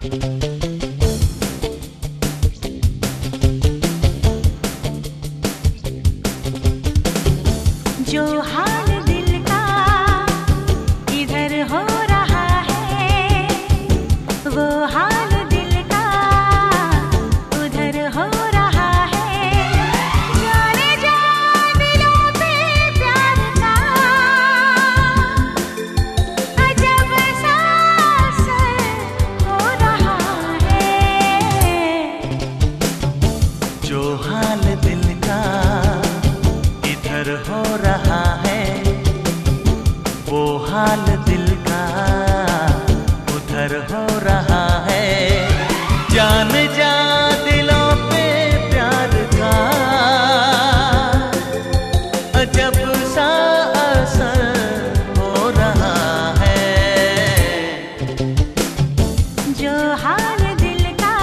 जो हाल जान जा दिलों पे प्यार का अजब सा असर हो रहा है। जो हाल दिल का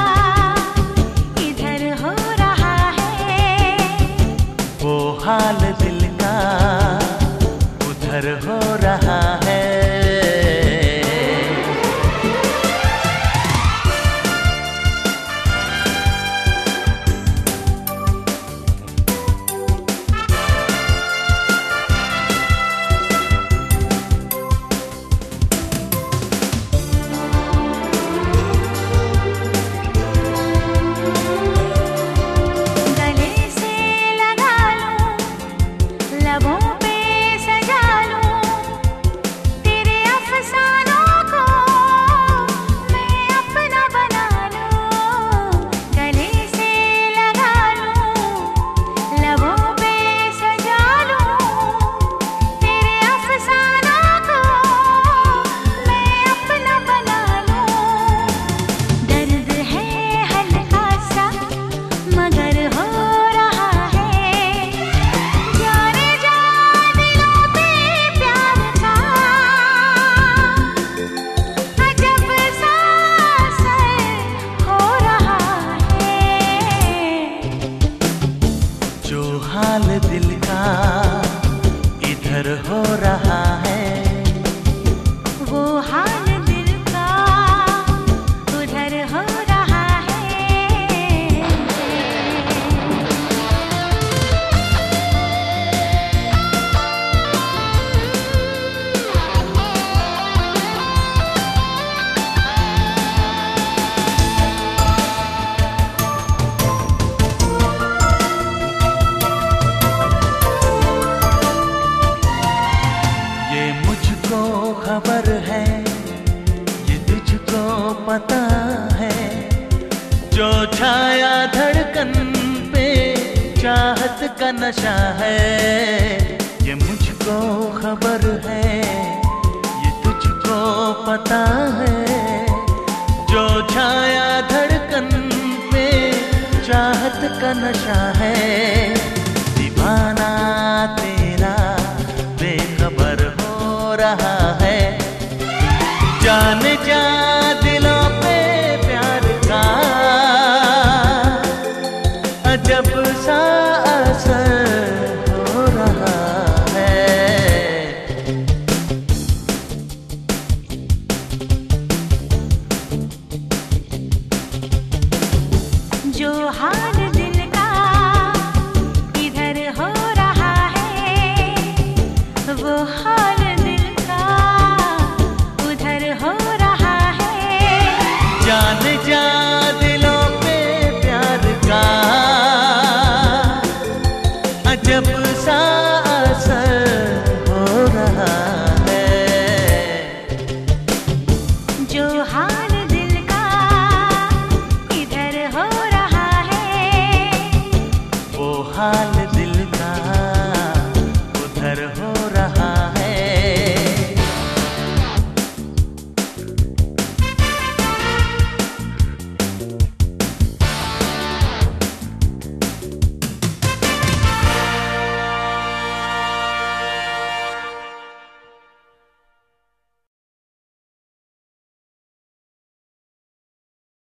इधर हो रहा है वो हाल दिल का उधर हो रहा है जो हाल दिल का इधर हो रहा है। वो हाल छाया धड़कन पे, चाहत का नशा है। ये मुझको खबर है, ये तुझको पता है। जो छाया धड़कन पे, चाहत का नशा है, दीवाना तेरा अजब सा हो रहा है। जो हाल हो रहा है वो हाल